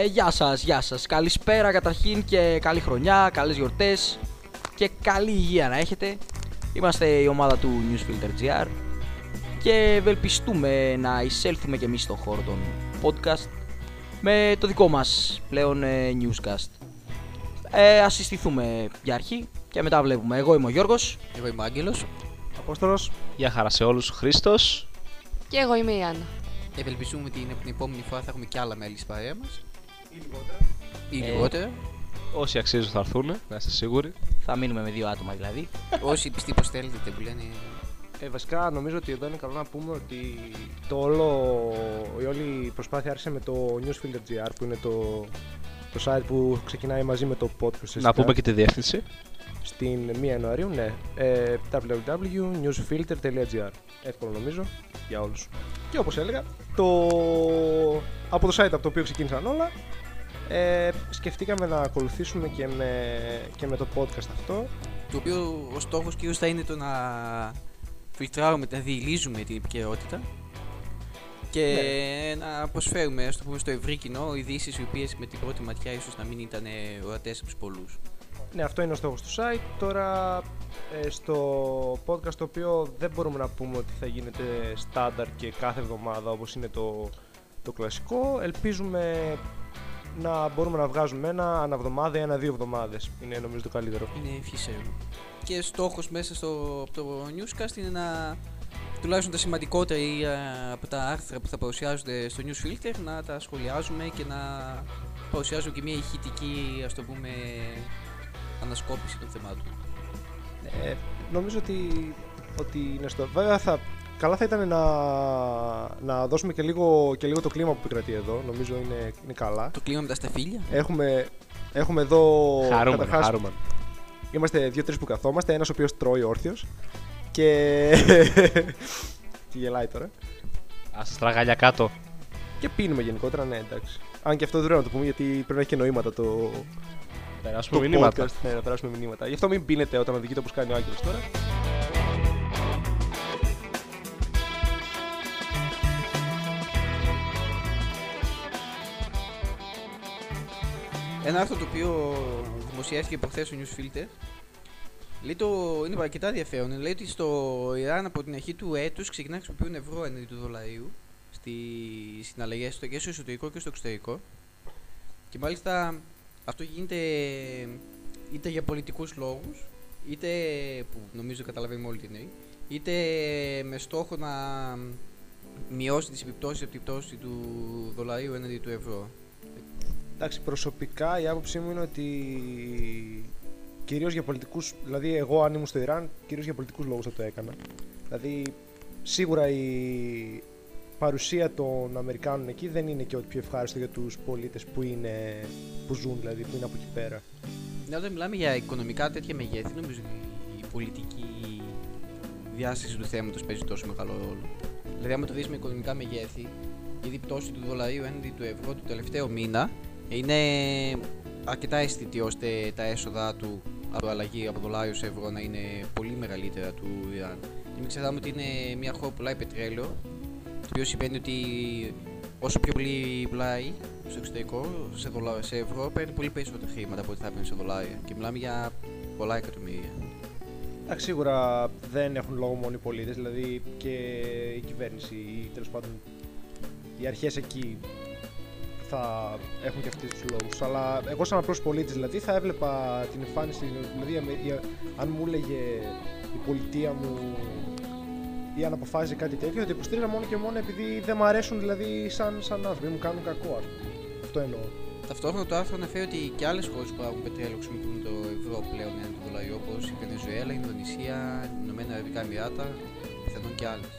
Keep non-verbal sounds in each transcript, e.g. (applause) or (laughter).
Ε, γεια σας, γεια σας. Καλησπέρα καταρχήν και καλή χρονιά, καλές γιορτές και καλή υγεία να έχετε. Είμαστε η ομάδα του Newsfilter GR και ευελπιστούμε να εισέλθουμε και εμείς στον χώρο των podcast με το δικό μας πλέον ε, newscast. Ε, ας συστηθούμε για αρχή και μετά βλέπουμε. Εγώ είμαι ο Γιώργος. Εγώ είμαι ο Άγγελος. Απόστολος. Γεια χαρά σε όλους, Χρήστος. Και εγώ είμαι η Άννα. Ευελπιστούμε ότι την επόμενη φορά θα έχουμε και άλλα μέλη στη παρέα μας. Ή λιγότερα. Ή Ε, λιγότερα. Όσοι αξίζουν θα έρθουν, να είστε σίγουροι. Θα μείνουμε με δύο άτομα δηλαδή. (laughs) Όσοι πιστοί πως θέλετε που λένε Ε, βασικά νομίζω ότι εδώ είναι καλό να πούμε ότι το όλο, η όλη προσπάθεια άρχισε με το Newsfilter.gr που είναι το, το site που ξεκινάει μαζί με το podcast. Να πούμε και τη διεύθυνση. Στην 1 Ιανουαρίου, ναι. Ε, www.newsfilter.gr Εύκολο νομίζω για όλους. Και όπως έλεγα, το... από το site από το οποίο ξεκίνησαν όλα, ε, σκεφτήκαμε να ακολουθήσουμε και με, και με το podcast αυτό. το οποίο ο στόχος κυρίως θα είναι το να φιλτράρουμε, να διηλίζουμε την επικαιρότητα και να προσφέρουμε ας το πούμε, στο ευρύ κοινό ειδήσεις οι οποίες με την πρώτη ματιά ίσως να μην ήταν ορατές από τους πολλούς. Ναι, αυτό είναι ο στόχος του site. Τώρα ε, στο podcast το οποίο δεν μπορούμε να πούμε ότι θα γίνεται στάνταρ και κάθε εβδομάδα όπως είναι το, το κλασικό. Ελπίζουμε να μπορούμε να βγάζουμε ένα αναβδομάδα ή ένα-δύο εβδομάδες. Είναι νομίζω το καλύτερο. Είναι φυσαίο. Και στόχος μέσα στο από το newscast είναι να τουλάχιστον τα σημαντικότερα ή α, από τα άρθρα που θα παρουσιάζονται στο newsfilter να τα σχολιάζουμε και να παρουσιάζουμε και μια ηχητική ας το πούμε ανασκόπηση των θεμάτων. Ε, νομίζω ότι, ότι είναι στο... Βέβαια θα, καλά θα ήταν να, να δώσουμε και λίγο, και λίγο το κλίμα που επικρατεί εδώ. Νομίζω είναι, είναι καλά. Το κλίμα με τα σταφύλια. Έχουμε, έχουμε εδώ... Χαρούμενο, καταρχάς, χαρούμενο. Είμαστε δύο-τρεις που καθόμαστε. Ένας ο οποίος τρώει όρθιος. Και. (laughs) και γελάει τώρα. Ας στραγάλια κάτω. Και πίνουμε γενικότερα, ναι, εντάξει. Αν και αυτό δεν πρέπει να το πούμε γιατί πρέπει να έχει και νοήματα το, Περάσουμε το μηνύματα. podcast. Ναι, να περάσουμε μηνύματα. Γι' αυτό μην πίνετε όταν οδηγείτε όπως κάνει ο Άγγελος τώρα. Ένα άρθρο το οποίο δημοσιεύτηκε προχθές στο newsfilter λέει το, είναι αρκετά ενδιαφέρον. Λέει ότι στο Ιράν από την αρχή του έτους ξεκινά να χρησιμοποιούν ευρώ εναντί του δολαρίου στι συναλλαγές του και στο εσωτερικό και στο εξωτερικό. Και μάλιστα αυτό γίνεται είτε για πολιτικούς λόγους, είτε που νομίζω καταλαβαίνουμε όλοι τι εννοεί, είτε με στόχο να μειώσει τις επιπτώσεις από την πτώση του δολαρίου έναντι του ευρώ. Εντάξει, προσωπικά η άποψή μου είναι ότι κυρίως για πολιτικούς, δηλαδή εγώ αν ήμουν στο Ιράν, κυρίως για πολιτικούς λόγους θα το έκανα. Δηλαδή σίγουρα η παρουσία των Αμερικάνων εκεί δεν είναι και ό,τι πιο ευχάριστο για τους πολίτες που, είναι, που ζουν, δηλαδή που είναι από εκεί πέρα. Ναι, όταν μιλάμε για οικονομικά τέτοια μεγέθη, νομίζω ότι η πολιτική διάσταση του θέματος παίζει τόσο μεγάλο ρόλο. Δηλαδή, άμα το δεις με οικονομικά μεγέθη, ήδη η πτώση του δολαρίου έναντι του ευρώ του τελευταίο μήνα είναι αρκετά αισθητή ώστε τα έσοδα του από αλλαγή από δολάριο σε ευρώ να είναι πολύ μεγαλύτερα του Ιράν. Και μην ξεχνάμε ότι είναι μια χώρα που πουλάει πετρέλαιο, το οποίο σημαίνει ότι όσο πιο πολύ πουλάει στο εξωτερικό, σε, δολά, σε ευρώ, παίρνει πολύ περισσότερα χρήματα από ό,τι θα παίρνει σε δολάρια. Και μιλάμε για πολλά εκατομμύρια. Εντάξει, σίγουρα δεν έχουν λόγο μόνο οι πολίτες, δηλαδή και η κυβέρνηση ή τέλος πάντων οι αρχές εκεί θα έχουν και αυτοί τους λόγους. Αλλά εγώ σαν απλός πολίτης δηλαδή θα έβλεπα την εμφάνιση, δηλαδή η- η- αν μου έλεγε η πολιτεία μου ή αν αποφάσιζε κάτι τέτοιο, θα το υποστήριζα μόνο και μόνο επειδή δεν μου αρέσουν δηλαδή σαν, σαν άνθρωποι, μου κάνουν κακό ας πούμε. Αυτό εννοώ. Ταυτόχρονα το άρθρο αναφέρει ότι και άλλες χώρες που παράγουν πετρέλαιο χρησιμοποιούν το ευρώ πλέον έναντι του δολαρίου, όπως η Βενεζουέλα, η Ινδονησία, οι Ηνωμένα Αραβικά Εμμυράτα, πιθανόν και άλλες.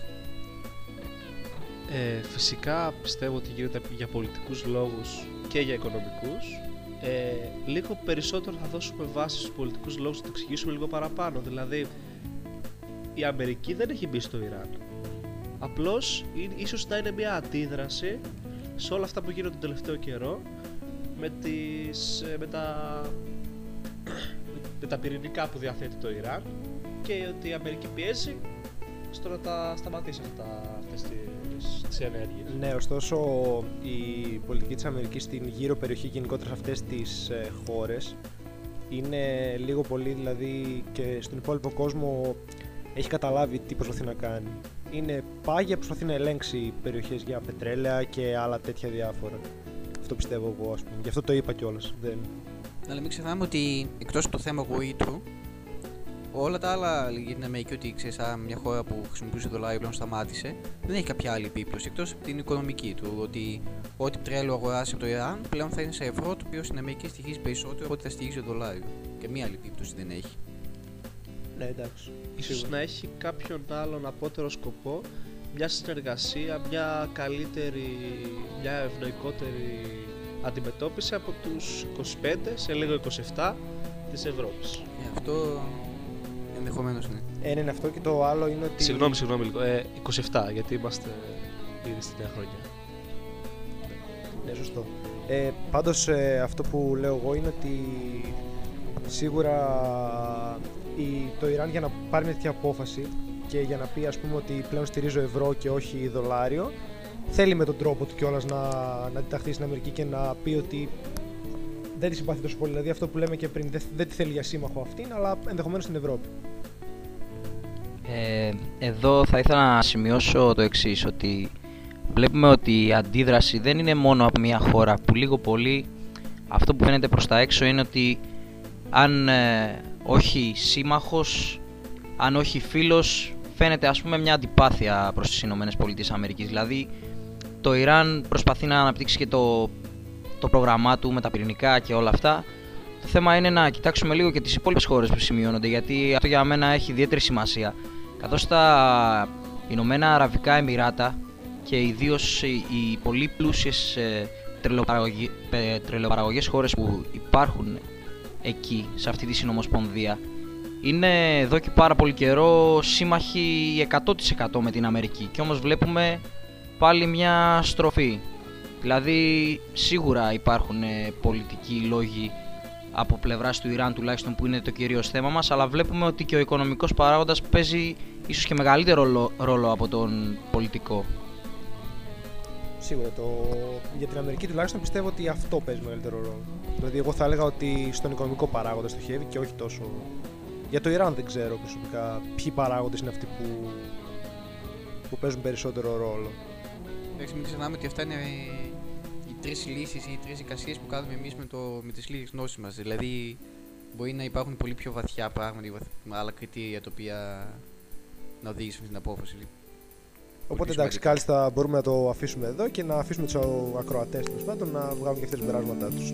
Ε, φυσικά πιστεύω ότι γίνεται για πολιτικούς λόγους και για οικονομικούς. Ε, λίγο περισσότερο θα δώσουμε βάση στους πολιτικούς λόγους να το εξηγήσουμε λίγο παραπάνω. Δηλαδή, η Αμερική δεν έχει μπει στο Ιράν. Απλώς, ή- ίσως να είναι μια αντίδραση σε όλα αυτά που γίνονται τον τελευταίο καιρό με, τις, ε, με, τα, με τα πυρηνικά που διαθέτει το Ιράν και ότι η Αμερική πιέζει στο να τα σταματήσει αυτά, αυτές τις σε ενέργεια. Ναι, ωστόσο η πολιτική της Αμερικής στην γύρω περιοχή γενικότερα σε αυτές τις ε, χώρες είναι λίγο πολύ δηλαδή και στον υπόλοιπο κόσμο έχει καταλάβει τι προσπαθεί να κάνει. Είναι πάγια, προσπαθεί να ελέγξει περιοχές για πετρέλαια και άλλα τέτοια διάφορα. Αυτό πιστεύω εγώ, ας πούμε. Γι' αυτό το είπα κιόλας. Δεν... Αλλά μην ξεχνάμε ότι εκτός από το θέμα γοήτρου, όλα τα άλλα για την Αμερική, ότι ξέρεις, σαν μια χώρα που χρησιμοποιούσε δολάριο πλέον σταμάτησε, δεν έχει κάποια άλλη επίπλωση εκτός από την οικονομική του. Ότι ό,τι πετρέλαιο αγοράσει από το Ιράν πλέον θα είναι σε ευρώ, το οποίο στην Αμερική στοιχίζει περισσότερο από ό,τι θα στοιχίζει το δολάριο. Και μία άλλη επίπτωση δεν έχει. Ναι, εντάξει. Ίσως Σίγουρα. να έχει κάποιον άλλον απότερο σκοπό, μια συνεργασία, μια καλύτερη, μια ευνοϊκότερη αντιμετώπιση από τους 25 σε λίγο 27 της Ευρώπης. Ε, αυτό ενδεχομένως ναι. Ένα είναι αυτό και το άλλο είναι ότι... Συγγνώμη, συγγνώμη λίγο. Ε, 27, γιατί είμαστε ήδη στη νέα χρονιά. Ναι, σωστό. Ε, πάντως ε, αυτό που λέω εγώ είναι ότι σίγουρα η, το Ιράν για να πάρει μια τέτοια απόφαση και για να πει ας πούμε ότι πλέον στηρίζω ευρώ και όχι δολάριο θέλει με τον τρόπο του κιόλας να, να αντιταχθεί στην Αμερική και να πει ότι δεν τη συμπαθεί τόσο πολύ. Δηλαδή αυτό που λέμε και πριν, δεν, δεν τη θέλει για σύμμαχο αυτήν, αλλά ενδεχομένως στην Ευρώπη. Ε, εδώ θα ήθελα να σημειώσω το εξής ότι βλέπουμε ότι η αντίδραση δεν είναι μόνο από μια χώρα που λίγο πολύ αυτό που φαίνεται προς τα έξω είναι ότι αν ε, όχι σύμμαχος, αν όχι φίλος φαίνεται ας πούμε μια αντιπάθεια προς τις Ηνωμένες Πολιτείες Αμερικής. Δηλαδή το Ιράν προσπαθεί να αναπτύξει και το, το πρόγραμμά του με τα πυρηνικά και όλα αυτά. Το θέμα είναι να κοιτάξουμε λίγο και τις υπόλοιπες χώρες που σημειώνονται γιατί αυτό για μένα έχει ιδιαίτερη σημασία καθώς τα Ηνωμένα Αραβικά Εμμυράτα και ιδίως οι, οι πολύ πλούσιες ε, τρελοπαραγωγι- πε- τρελοπαραγωγές χώρες που υπάρχουν εκεί σε αυτή τη συνομοσπονδία είναι εδώ και πάρα πολύ καιρό σύμμαχοι 100% με την Αμερική. Και όμως βλέπουμε πάλι μια στροφή. Δηλαδή σίγουρα υπάρχουν ε, πολιτικοί λόγοι από πλευράς του Ιράν τουλάχιστον που είναι το κυρίως θέμα μας αλλά βλέπουμε ότι και ο οικονομικός παράγοντας παίζει ίσως και μεγαλύτερο λο- ρόλο από τον πολιτικό Σίγουρα. Το... Για την Αμερική τουλάχιστον πιστεύω ότι αυτό παίζει μεγαλύτερο ρόλο. Δηλαδή, εγώ θα έλεγα ότι στον οικονομικό παράγοντα στοχεύει και όχι τόσο. Για το Ιράν δεν ξέρω προσωπικά ποιοι παράγοντες είναι αυτοί που, που παίζουν περισσότερο ρόλο. Εντάξει, μην ξεχνάμε ότι αυτά είναι ε, οι τρεις λύσεις ή οι τρεις εικασίες που κάνουμε εμείς με, το- με τις λίγες γνώσεις μας. Δηλαδή, μπορεί να υπάρχουν πολύ πιο βαθιά πράγματα ή βαθ- με άλλα κριτήρια τα οποία να οδήγησαν στην απόφαση. Οπότε πιο εντάξει, σημαντικά. κάλλιστα μπορούμε να το αφήσουμε εδώ και να αφήσουμε τους ακροατές τέλος πάντων να βγάλουν και αυτές τα περάσματά τους.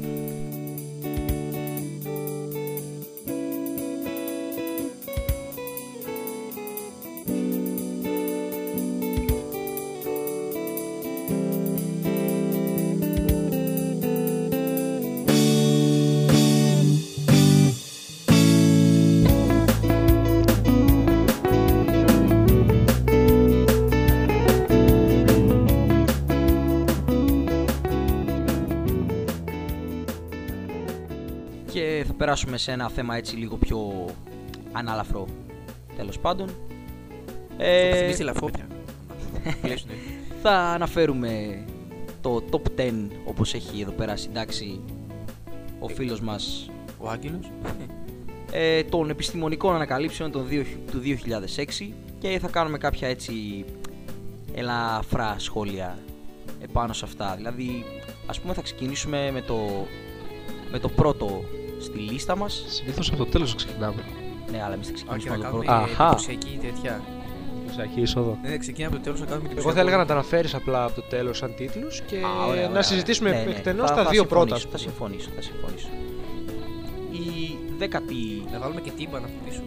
Περάσουμε σε ένα θέμα έτσι λίγο πιο ανάλαφρο τέλος πάντων Ε... ε, Θυμίζει λαφόπια. Πλαίσιο, (laughs) ναι. θα αναφέρουμε το top 10 όπως έχει εδώ πέρα συντάξει ο φίλος μας Ο Άγγελος. ε, των επιστημονικών ανακαλύψεων των δύο- του 2006 και θα κάνουμε κάποια έτσι ελαφρά σχόλια επάνω σε αυτά. Δηλαδή, ας πούμε θα ξεκινήσουμε με το, με το πρώτο στη λίστα μας. Συνήθως από το τέλος ξεκινάμε. Ναι, αλλά εμείς θα Όχι, ξεκινήσουμε να με το κάνουμε πρώτο. Αχα. εντυπωσιακή τέτοια. Ψαχή είσοδο. Ναι, ναι, ξεκινάμε από το τέλος να κάνουμε την Εγώ θα έλεγα να τα αναφέρεις απλά από το τέλος σαν τίτλους και Α, ωραία, να ωραία. συζητήσουμε Ναι, ναι. εκτενώς Θα- τα θα δύο πρώτα. συμφωνήσω, Θα συμφωνήσω, θα συμφωνήσω. Η δέκατη Να βάλουμε και τύμπα να πίσω.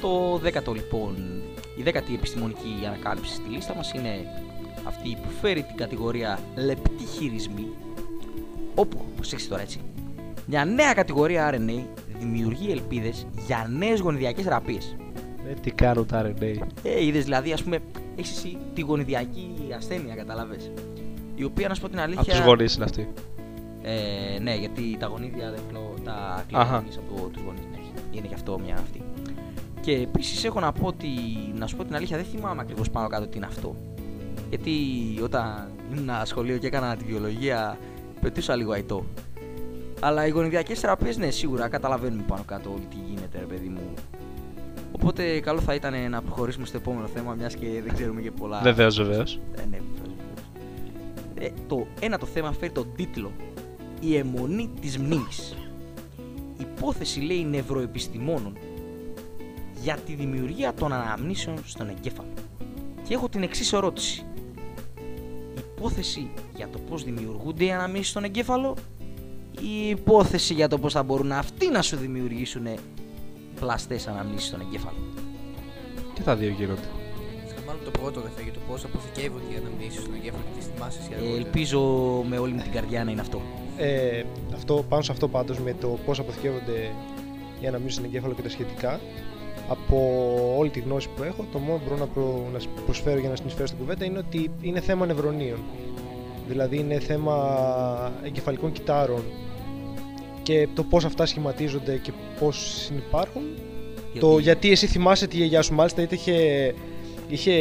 Το δέκατο λοιπόν, η δέκατη επιστημονική ανακάλυψη στη λίστα μας είναι αυτή που φέρει την κατηγορία λεπτή χειρισμοί όπου, προσέξτε τώρα έτσι, μια νέα κατηγορία RNA δημιουργεί ελπίδες για νέες γονιδιακές θεραπείες. Ε, τι κάνουν τα RNA. Ε, είδες δηλαδή, ας πούμε, έχεις εσύ τη γονιδιακή ασθένεια, καταλαβες. Η οποία, να σου πω την αλήθεια... Από τους γονείς είναι αυτή. Ε, ναι, γιατί τα γονίδια δεν κλω... τα Αχα. κλείνουν από τους γονείς. Ναι, είναι και αυτό μια αυτή. Και επίσης έχω να πω ότι, να σου πω την αλήθεια, δεν θυμάμαι ακριβώς πάνω κάτω τι είναι αυτό. Γιατί όταν ήμουν σχολείο και έκανα τη βιολογία, πετούσα λίγο αϊτό. Αλλά οι γονιδιακές θεραπείες, ναι, σίγουρα καταλαβαίνουμε πάνω κάτω όλη τι γίνεται, ρε παιδί μου. Οπότε καλό θα ήταν να προχωρήσουμε στο επόμενο θέμα, μιας και δεν ξέρουμε και πολλά. Βεβαίως, βεβαίως. Ε, ναι, βεβαίως, βεβαίως. Ε, το ένα το θέμα φέρει τον τίτλο «Η αιμονή της μνήμης». Υπόθεση λέει νευροεπιστημόνων για τη δημιουργία των αναμνήσεων στον εγκέφαλο. Και έχω την εξής ερώτηση. Υπόθεση για το πώς δημιουργούνται οι αναμνήσεις στον εγκέφαλο ή υπόθεση για το πώς θα μπορούν αυτοί να σου δημιουργήσουν πλαστές αναμνήσεις στον εγκέφαλο. Και τα δύο γίνονται. Μάλλον το πρώτο ρε για το πώς αποθηκεύονται οι αναμνήσεις στον εγκέφαλο και τι θυμάσαι εσύ Ε, αργότερα. ελπίζω με όλη μου την καρδιά να είναι αυτό. Ε, αυτό, πάνω σε αυτό πάντως με το πώς αποθηκεύονται οι αναμνήσεις στον εγκέφαλο και τα σχετικά από όλη τη γνώση που έχω το μόνο που μπορώ να, προ, να σ- προσφέρω για να συνεισφέρω στην κουβέντα είναι ότι είναι θέμα νευρονίων δηλαδή είναι θέμα εγκεφαλικών κυτάρων και το πώς αυτά σχηματίζονται και πώς συνυπάρχουν το γιατί; εσύ θυμάσαι τη γιαγιά σου, μάλιστα είτε είχε, είχε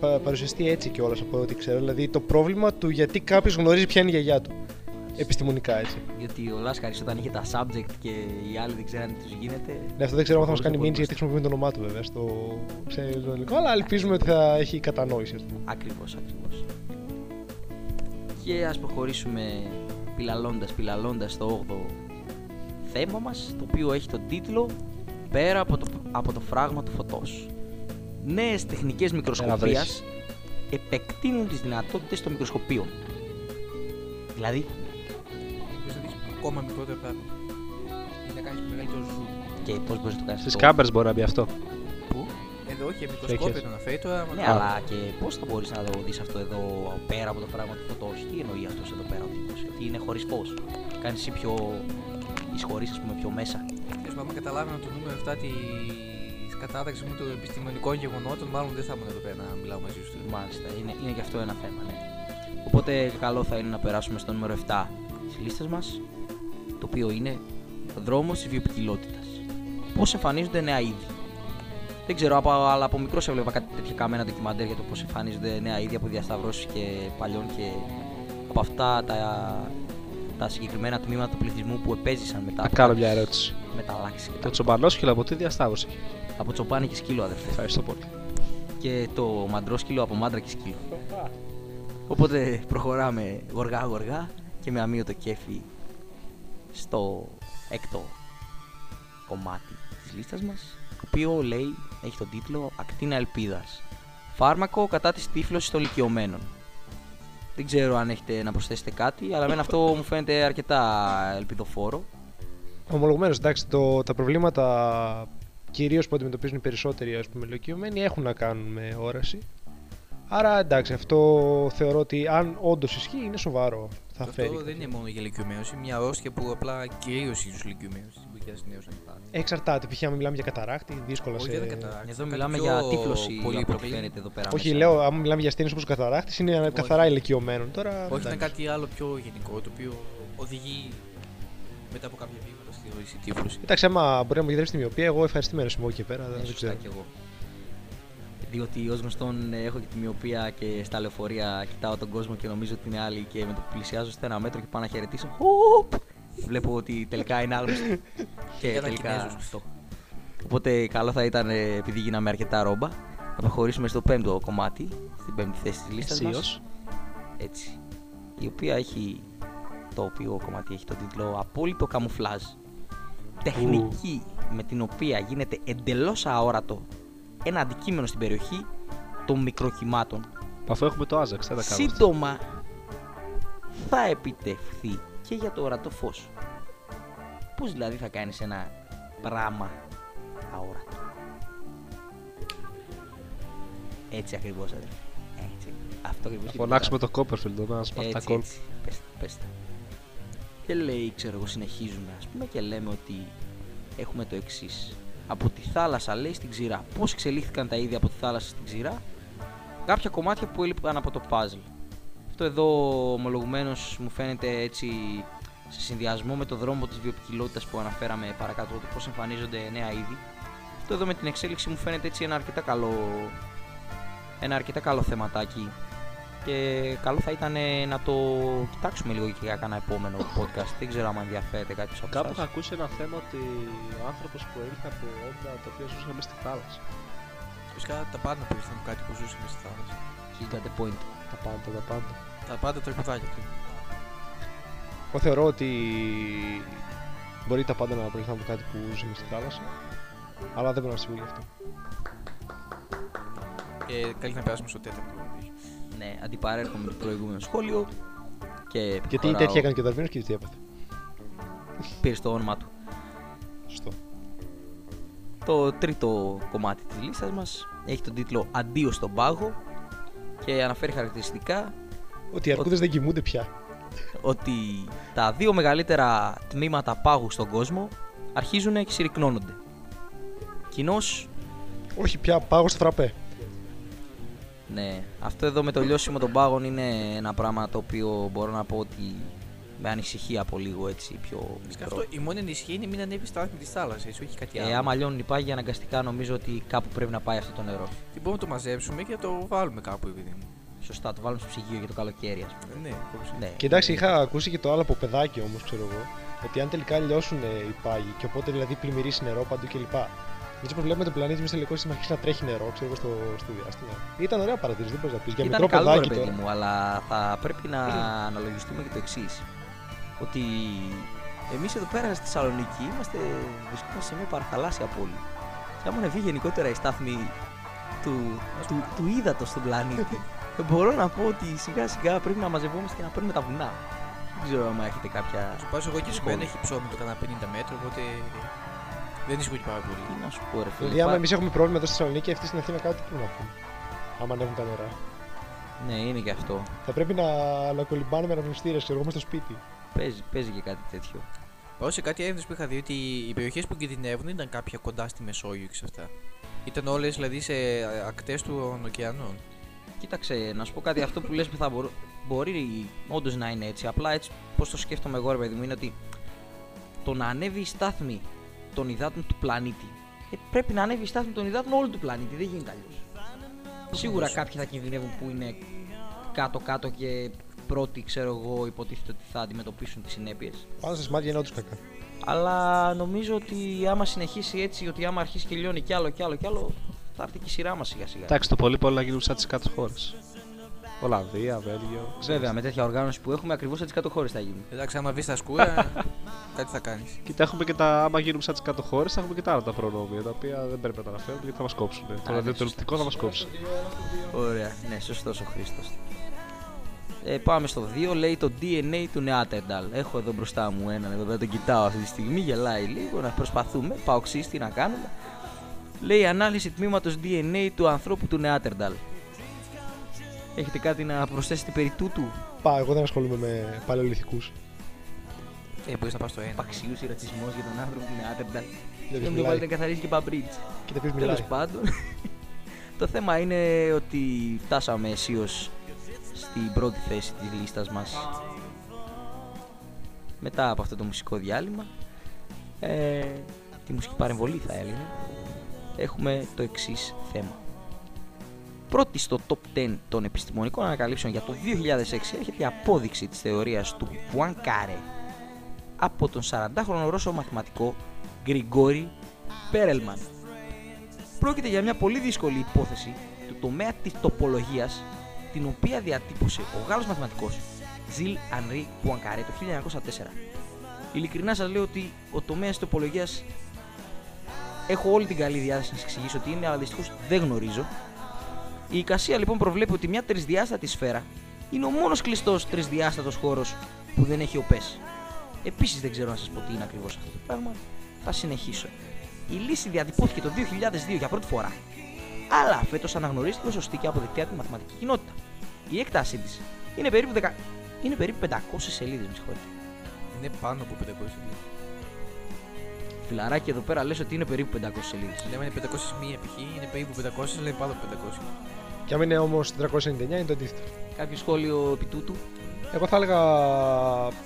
πα- παρουσιαστεί έτσι κιόλας από ό,τι ξέρω. Δηλαδή το πρόβλημα του γιατί κάποιος γνωρίζει ποια είναι η γιαγιά του. Επιστημονικά έτσι. Γιατί ο Λάσκαρη όταν είχε τα subject και οι άλλοι δεν ξέρανε τι τους γίνεται. Ναι, αυτό δεν ξέρω αν θα μας Προχωρούσε κάνει πολύ μήνυση γιατί χρησιμοποιούμε το όνομά του βέβαια στο στο ελληνικό, αλλά ελπίζουμε ότι θα έχει κατανόηση. ας πούμε. Ακριβώς, ακριβώς. Και ας προχωρήσουμε πιλαλώντα, πιλαλώντα στο 8ο θέμα μας, το οποίο έχει τον τίτλο Πέρα από το, από το φράγμα του φωτός. Νέες τεχνικές μικροσκοπίας βρέχει. επεκτείνουν τις δυνατότητες των μικροσκοπίων. Δηλαδή, Μπορείς να δεις ακόμα μικρότερα πράγματα. Ή να κάνεις μεγαλύτερο zoom. και πώς μπορείς να το κάνεις Στις κάμπερς μπορεί να μπει αυτό. Πού; Εδώ όχι, μικροσκόπιο Έχεις. το αναφέρει τώρα. Ναι, μακριά. αλλά και πώς θα μπορείς να το δεις αυτό εδώ πέρα από το φράγμα του φωτός; Τι εννοεί αυτός εδώ πέρα ο τύπος, Ότι είναι χωρίς φως; Κάνεις εσύ πιο. εισχωρείς, ας πούμε, πιο μέσα; Τέλος πάντων, καταλάβαινα το νούμερο 7 της κατάταξης μου των επιστημονικών γεγονότων, μάλλον δεν θα ήμουν εδώ πέρα να μιλάω μαζί σου. Μάλιστα, είναι, είναι και αυτό ένα θέμα, ναι. Οπότε καλό θα είναι να περάσουμε στο νούμερο 7 τη λίστα μας, το οποίο είναι ο δρόμος της βιοποικιλότητα. Πώς εμφανίζονται νέα είδη. Δεν ξέρω, από, αλλά από μικρός έβλεπα κάτι τέτοια καμένα ντοκιμαντέρ για το πώς εμφανίζονται νέα είδη από διασταυρώσεις και παλιών και από αυτά τα, τα συγκεκριμένα τμήματα του πληθυσμού που επέζησαν μετά. Να από κάνω κάποιες μια ερώτηση. μεταλλάξεις και Το τα τσομπανόσκυλο από τι διασταύρωση έχει; Από τσοπάνι και σκύλο, αδερφέ. Ευχαριστώ πολύ. και το μαντρόσκυλο από μάντρα και σκύλο. Οπότε προχωράμε γοργά γοργά και με αμύωτο κέφι στο έκτο κομμάτι της λίστας μας το οποίο λέει, έχει τον τίτλο «Ακτίνα ελπίδας» Φάρμακο κατά της τύφλωσης των ηλικιωμένων Δεν ξέρω αν έχετε να προσθέσετε κάτι, αλλά εμένα αυτό μου φαίνεται αρκετά ελπιδοφόρο. Ομολογουμένως, εντάξει, το, τα προβλήματα κυρίως που αντιμετωπίζουν οι περισσότεροι ας πούμε, ηλικιωμένοι έχουν να κάνουν με όραση. Άρα εντάξει, αυτό θεωρώ ότι αν όντως ισχύει είναι σοβαρό. Θα Αυτό φέρει. δεν είναι μόνο για ηλικιωμένου, είναι μια αρρώστια που απλά κυρίως στου ηλικιωμένου στην ηλικία νέου να υπάρχουν. Εξαρτάται, π.χ. αν μιλάμε για καταράκτη, δύσκολα Όχι, σε. δεν είναι καταράκτη. Εδώ Κάτι μιλάμε πιο για τύφλωση πολύ από ό,τι προκλή. φαίνεται εδώ πέρα. Όχι, μέσα. λέω, αν μιλάμε για ασθένειες όπως καταράκτης, είναι καθαρά ηλικιωμένων. Τώρα. Όχι, είναι εντάξει. κάτι άλλο πιο γενικό, το οποίο οδηγεί μετά από κάποια βήματα στη ροή στη τύφλωσης. Εντάξει, άμα μπορεί να μου γυρίσει τη μοιοπία, εγώ ευχαριστημένο είμαι εκεί πέρα. Ε, Δεν σωστά ξέρω. κι εγώ. Διότι ως γνωστόν ε, έχω και τη μοιοπία και στα λεωφορεία κοιτάω τον κόσμο και νομίζω ότι είναι άλλοι και με το που πλησιάζω στο ένα μέτρο και πάω να χαιρετήσω. Χουπ! Βλέπω ότι τελικά είναι άγνωστοι. (laughs) και Ένα τελικά Κινέζος. αυτό. Οπότε καλό θα ήταν, ε, επειδή γίναμε αρκετά ρόμπα, να προχωρήσουμε στο πέμπτο κομμάτι, στην πέμπτη θέση της λίστας μας. Αισίως. Έτσι. Η οποία έχει, το οποίο κομμάτι έχει τον τίτλο Απόλυτο καμουφλάζ. Τεχνική με την οποία γίνεται εντελώς αόρατο ένα αντικείμενο στην περιοχή των μικροκυμάτων. Αφού έχουμε το Άζαξ, δεν τα κάνουμε. Σύντομα θα επιτευχθεί και για το ορατό φως. Πώς δηλαδή θα κάνεις ένα πράγμα αόρατο; Έτσι ακριβώς αδερφέ. Έτσι. Αυτό ακριβώς. Θα και φωνάξουμε το Κόπερφιλντ να μας πάρει τα έτσι, κόλ. έτσι. Πες, τα, πες τα. Και λέει, ξέρω εγώ, συνεχίζουμε ας πούμε και λέμε ότι έχουμε το εξής. Από τη θάλασσα λέει στην ξηρά. Πώς εξελίχθηκαν τα είδη από τη θάλασσα στην ξηρά; Κάποια κομμάτια που έλειπαν από το puzzle. Αυτό εδώ ομολογουμένως μου φαίνεται έτσι σε συνδυασμό με το δρόμο της βιοποικιλότητας που αναφέραμε παρακάτω, το πώς εμφανίζονται νέα είδη. Αυτό εδώ με την εξέλιξη μου φαίνεται έτσι ένα αρκετά καλό, ένα αρκετά καλό θεματάκι και καλό θα ήταν ε, να το κοιτάξουμε λίγο και για κανένα επόμενο podcast. Δεν ξέρω αν ενδιαφέρεται κάποιος από Κάπου είχα εσάς. ακούσει ένα θέμα ότι ο άνθρωπος προήλθε από όντα τα οποία ζούσαν μέσα στη θάλασσα. Φυσικά τα πάντα που ήρθαν από κάτι που ζούσε μέσα στη θάλασσα. You got the point. Τα πάντα, τα πάντα. Τα πάντα τραγουδάκια του. Εγώ θεωρώ ότι μπορεί τα πάντα να προήλθαν από κάτι που ζει μες στη θάλασσα. Αλλά δεν μπορώ να συμβεί γι' αυτό. Και καλή να περάσουμε στο τέταρτο. Ναι, αντιπαρέρχομαι με το προηγούμενο σχόλιο και Γιατί προχωράω. τέτοια έκανε και ο Δαρβίνος και τι έπαθε. πήρε το όνομά του. Σωστό. Το τρίτο κομμάτι της λίστας μας έχει τον τίτλο «Αντίο στον πάγο» και αναφέρει χαρακτηριστικά Ότι οι αρκούδες δεν κοιμούνται πια. ότι τα δύο μεγαλύτερα τμήματα πάγου στον κόσμο αρχίζουν και συρρυκνώνονται. Κοινώς, Όχι πια, πάγω στο φραπέ. Ναι, αυτό εδώ με το λιώσιμο των πάγων είναι ένα πράγμα το οποίο μπορώ να πω ότι με ανησυχεί από λίγο έτσι πιο Φυσικά μικρό. αυτό η μόνη ενισχύ είναι μην ανέβεις στα άκρη της θάλασσας, έτσι, όχι κάτι Ε, άλλο. άμα λιώνουν οι πάγοι αναγκαστικά νομίζω ότι κάπου πρέπει να πάει αυτό το νερό. Τι μπορούμε να το μαζέψουμε και να το βάλουμε κάπου, επειδή μου. Σωστά, το βάλουμε στο ψυγείο για το καλοκαίρι, ας πούμε. Ναι, κάπως έτσι. Ναι. Και εντάξει, είχα ακούσει και το άλλο από παιδάκι όμως, ξέρω εγώ. Ότι αν τελικά λιώσουν ε, οι πάγοι και οπότε δηλαδή πλημμυρίσει νερό παντού κλπ. Έτσι που βλέπουμε το πλανήτη μέσα στο τελικό σύστημα αρχίσει να τρέχει νερό, ξέρω εγώ, στο, στο διάστημα. Ήταν ωραία παρατήρηση, δεν μπορείς να πεις. Για Ήταν μικρό καλό ρε παιδάκι παιδί τώρα. μου, αλλά θα πρέπει να αναλογιστούμε και το εξής. Ότι εμείς εδώ πέρα στη Θεσσαλονίκη είμαστε, βρισκόμαστε σε μια παραθαλάσσια πόλη. Και άμα ανεβεί γενικότερα η στάθμη του, του, του ύδατος στον πλανήτη, (laughs) μπορώ να πω ότι σιγά σιγά πρέπει να μαζευόμαστε και να παίρνουμε τα βουνά. Δεν ξέρω αν έχετε κάποια. Σου πάω εγώ και σχόλια. σπένα έχει ψώμι το κανένα 50 μέτρο, οπότε δεν ισχύει πάρα πολύ. Τι να σου πω, ρε φίλε. Δηλαδή, άμα υπά- εμείς έχουμε πρόβλημα εδώ στη Θεσσαλονίκη, αυτοί στην Αθήνα κάτι πρέπει να πούμε. Άμα ανέβουν τα νερά. Ναι, είναι και αυτό. Θα πρέπει να, να κολυμπάνουμε αναπνευστήρες, ξέρω εγώ, μες στο σπίτι. Παίζει, παίζει και κάτι τέτοιο. Πάω σε κάτι έρευνε που είχα δει ότι οι περιοχές που κινδυνεύουν δεν ήταν κάποια κοντά στη Μεσόγειο και σε αυτά. Ήταν όλες δηλαδή σε ακτές των ωκεανών. Κοίταξε, να σου πω κάτι. Αυτό που λες που θα μπορώ, μπορεί όντως να είναι έτσι. Απλά έτσι, πώς το σκέφτομαι εγώ, ρε παιδί μου, είναι ότι το να ανέβει η στάθμη των υδάτων του πλανήτη. Ε, πρέπει να ανέβει η στάθμη των υδάτων όλου του πλανήτη. Δεν γίνεται αλλιώς. Σίγουρα κάποιοι θα κινδυνεύουν που είναι κάτω-κάτω και πρώτοι, ξέρω εγώ, υποτίθεται ότι θα αντιμετωπίσουν τις συνέπειες. Πάνω στα σημάδια είναι όντω κακά. Αλλά νομίζω ότι άμα συνεχίσει έτσι, ότι άμα αρχίσει και λιώνει κι άλλο κι άλλο κι άλλο, θα έρθει και η σειρά μας σιγά σιγά. Εντάξει, το πολύ πολύ να γίνουν σαν τις κάτω χώρες. Ολλανδία, Βέλγιο. Βέβαια, με τέτοια οργάνωση που έχουμε, ακριβώς έτσι κάτω χώρες θα γίνουν. Εντάξει, άμα βρει τα σκούρα, (laughs) κάτι θα κάνεις. Κοίτα, έχουμε και τα. Άμα γίνουμε σαν τις κάτω χώρες, θα έχουμε και τα άλλα τα προνόμια τα οποία δεν πρέπει να τα αναφέρουμε γιατί θα μας κόψουν. Το ναι, ραδιοτελεοπτικό θα μας κόψει. Ωραία, ναι, σωστός ο Χρήστος. Ε, πάμε στο 2, λέει το DNA του Νεάτερνταλ. Έχω εδώ μπροστά μου έναν, εδώ πέρα τον κοιτάω αυτή τη στιγμή, γελάει λίγο, να προσπαθούμε, παοξίστη τι να κάνουμε. Λέει ανάλυση τμήματος DNA του ανθρώπου του Νεάτερνταλ. Έχετε κάτι να προσθέσετε περί τούτου; Πά, εγώ δεν ασχολούμαι με παλαιολιθικούς. Ε, μπορείς να πας στο ένα. Παξιούς ρατσισμό για τον άνθρωπο του Νεάτερνταλ. Δεν Δεν το μιλάει. βάλετε να καθαρίζει και παμπρίτς. Κοίτα ποιο Τέλος μιλάει. πάντων, (laughs) το θέμα είναι ότι φτάσαμε αισίως στην πρώτη θέση της λίστας μας μετά από αυτό το μουσικό διάλειμμα ε, τη μουσική παρεμβολή θα έλεγα έχουμε το εξής θέμα Πρώτη στο top 10 των επιστημονικών ανακαλύψεων για το 2006 έρχεται η απόδειξη της θεωρίας του Poincaré από τον 40χρονο Ρώσο μαθηματικό Γκριγκόρη Πέρελμαν. Πρόκειται για μια πολύ δύσκολη υπόθεση του τομέα της τοπολογίας την οποία διατύπωσε ο Γάλλος μαθηματικός Ζιλ Ανρί Πουανκαρέ το 1904. Ειλικρινά σας λέω ότι ο τομέας της τοπολογίας έχω όλη την καλή διάθεση να σας εξηγήσω τι είναι, αλλά δυστυχώς δεν γνωρίζω. Η εικασία λοιπόν προβλέπει ότι μια τρισδιάστατη σφαίρα είναι ο μόνος κλειστός τρισδιάστατος χώρος που δεν έχει οπές. Επίσης δεν ξέρω να σας πω τι είναι ακριβώς αυτό το πράγμα. Θα συνεχίσω. Η λύση διατυπώθηκε το 2002 για πρώτη φορά. Αλλά φέτος αναγνωρίστηκε ως σωστή και αποδεκτή από τη μαθηματική κοινότητα. Η έκτασή της είναι περίπου, 10... είναι περίπου 500 σελίδες, με συγχωρείτε. Είναι πάνω από 500 σελίδες. Φιλαράκι εδώ πέρα λες ότι είναι περίπου 500 σελίδες. Λέμε είναι 501 π.χ. είναι περίπου 500, λέει πάνω από 500. Και αν είναι όμως 399 είναι το αντίθετο. Κάποιο σχόλιο επί τούτου; Εγώ θα έλεγα.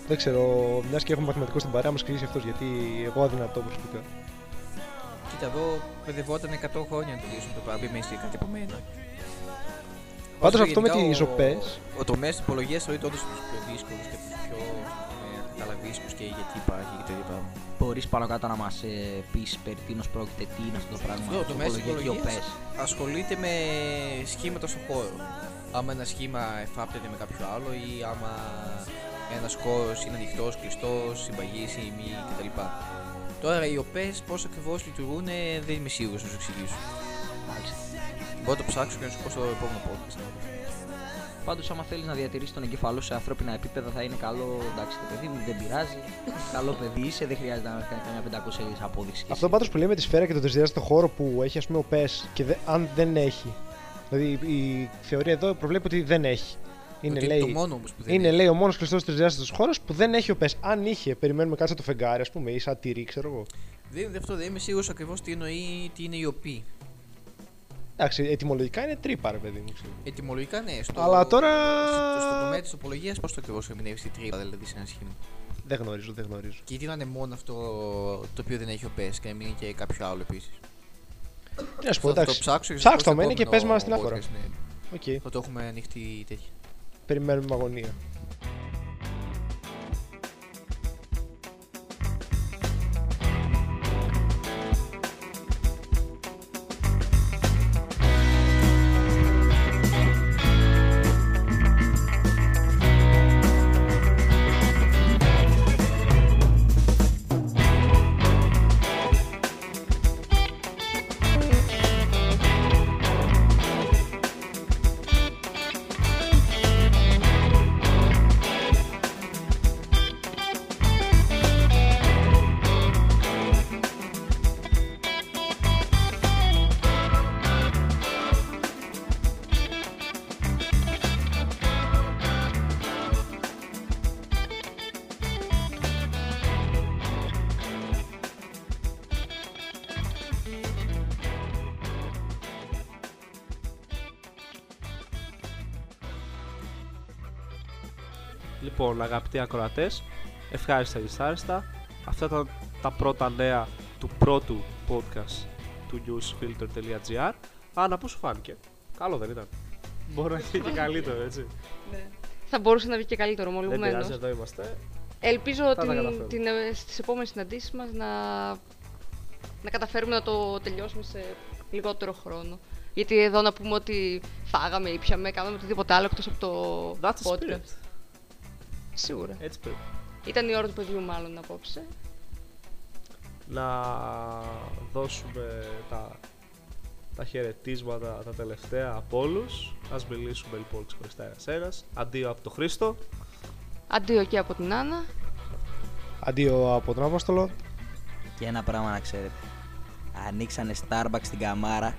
Δεν ξέρω, μιας και έχουμε μαθηματικό στην παρέα, μας κρίσει αυτός γιατί εγώ αδυνατό προσωπικά. κοίτα εδώ παιδευόταν 100 χρόνια να το λύσουν το πράγμα, μέσα κάτι από μένα. Πάντως Όσο αυτό με γενικά τις ο- ΟΠΕΣ Ο τομέας της υπολογίας θεωρείται όντως του πιο δύσκολου και του πιο ε, καταλαβήσιμου και γιατί υπάρχει και τέτοια πράγματα. Μπορείς πάνω κάτω να μας ε, πεις περί τίνος πρόκειται, τι είναι αυτό το πράγμα. Αυτό το μέσο Τοπολογία και υπολογίας οπές. ασχολείται με σχήματα στον χώρο. Άμα ένα σχήμα εφάπτεται με κάποιο άλλο ή άμα ένας χώρος είναι ανοιχτός, κλειστός, συμπαγής ή μη κτλ. Τώρα οι ΟΠΕΣ πώς ακριβώς λειτουργούν ε, δεν είμαι σίγουρος να σου εξηγήσω. Μάλιστα. Μπορώ να το ψάξω και να σου πω στο επόμενο podcast. Πάντως, άμα θέλεις να διατηρήσεις τον εγκέφαλό σε ανθρώπινα επίπεδα, θα είναι καλό. Εντάξει, το παιδί μου δεν πειράζει. καλό παιδί είσαι, δεν χρειάζεται να κάνεις καμιά 500 σελίδε απόδειξη. κι Αυτό εσύ. πάντως που λέει με τη σφαίρα και το τρισδιάστατο χώρο που έχει ας πούμε ο PES και δε- αν δεν έχει. Δηλαδή η θεωρία εδώ προβλέπει ότι δεν έχει. Είναι, Ότι λέει, το μόνο όμως που δεν είναι έχει. λέει ο μόνος κλειστός τρισδιάστατο χώρο που δεν έχει ο PES. Αν είχε, περιμένουμε κάτω το φεγγάρι, ας πούμε, ή σαν τυρί, ξέρω εγώ. Δεν, δεν- αυτό δεν είμαι σίγουρος ακριβώς τι εννοεί, τι είναι η ΟΠΗ. Εντάξει, ετοιμολογικά είναι τρύπα, ρε παιδί μου. ξέρω. Ετοιμολογικά ναι. Στο, Αλλά τώρα- Στο, στο τομέα της τοπολογία, πώς το ακριβώς ερμηνεύεις τη τρύπα, δηλαδή σε ένα σχήμα; Δεν γνωρίζω, δεν γνωρίζω. Και γιατί να είναι μόνο αυτό το οποίο δεν έχει ο PES και να μην είναι και κάποιο άλλο επίσης; Τι να σου πω, Θα το εντάξει. ψάξω και Ψάξ' θα το πω στο μένει και επόμενο πες μας την άφορα. podcast, ναι. Οκ, Θα το έχουμε ανοιχτή τέτοια. περιμένουμε με αγωνία. Λοιπόν, αγαπητοί ακροατές, ευχάριστα και δυσάρεστα. Αυτά ήταν τα πρώτα νέα του πρώτου podcast του newsfilter.gr. Άννα, πώς σου φάνηκε; Καλό δεν ήταν; Μπορεί να γίνει και καλύτερο, έτσι. Θα μπορούσε να βγει και καλύτερο δεν ομολογουμένω. πειράζει, εδώ είμαστε. Ελπίζω τα την, καταφέρουμε. την, ε, στις επόμενες συναντήσεις μας να, να καταφέρουμε να το τελειώσουμε σε λιγότερο χρόνο. Γιατί εδώ να πούμε ότι φάγαμε, ήπιαμε, κάναμε οτιδήποτε άλλο εκτός από το That's the podcast. Spirit. Σίγουρα. Έτσι πρέπει. Ήταν η ώρα του παιδιού μάλλον απόψε. Να δώσουμε τα, τα χαιρετίσματα τα τελευταία από όλους. Α μιλήσουμε λοιπόν ξεχωριστά ένα-ένα. Αντίο από τον Χρήστο. Αντίο και από την Άννα. Αντίο από τον Απόστολο. Και ένα πράγμα να ξέρετε. Ανοίξανε Starbucks στην Καμάρα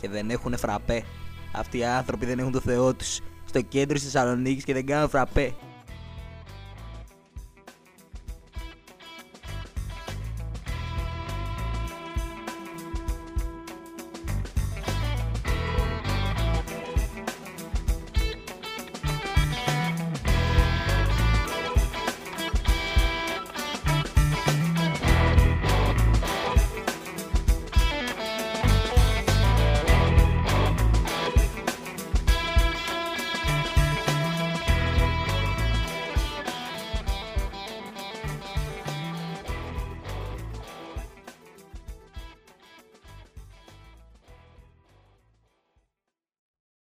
και δεν έχουν φραπέ. Αυτοί οι άνθρωποι δεν έχουν το Θεό τους στο κέντρο της Θεσσαλονίκης και δεν κάνουν φραπέ.